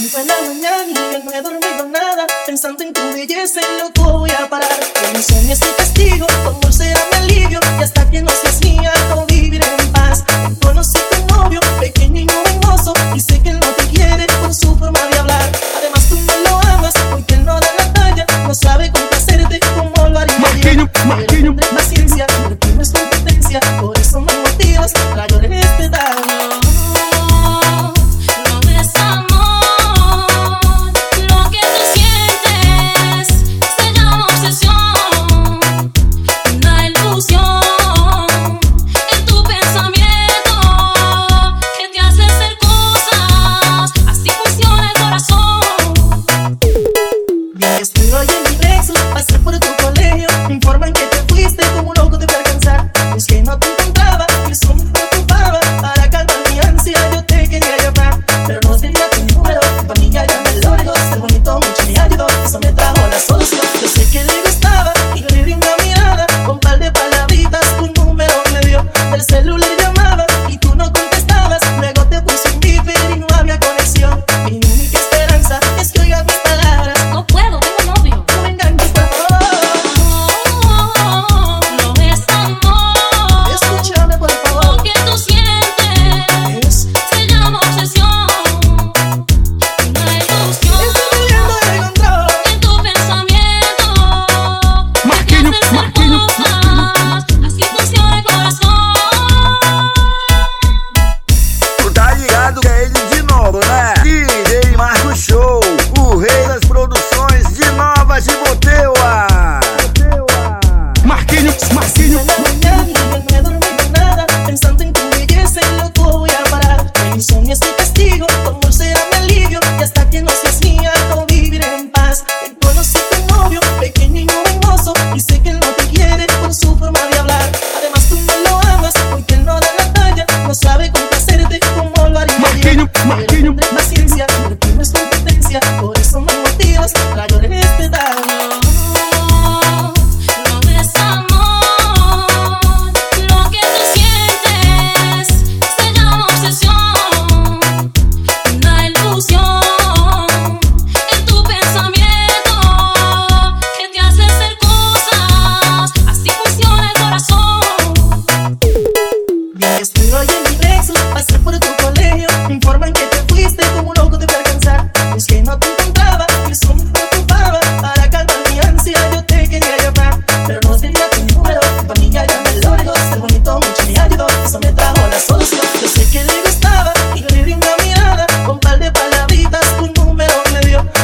Cinco en la mañana y ya no he dormido nada Pensando en tu belleza y loco voy a parar Que mi sueño es que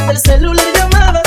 del celular llamada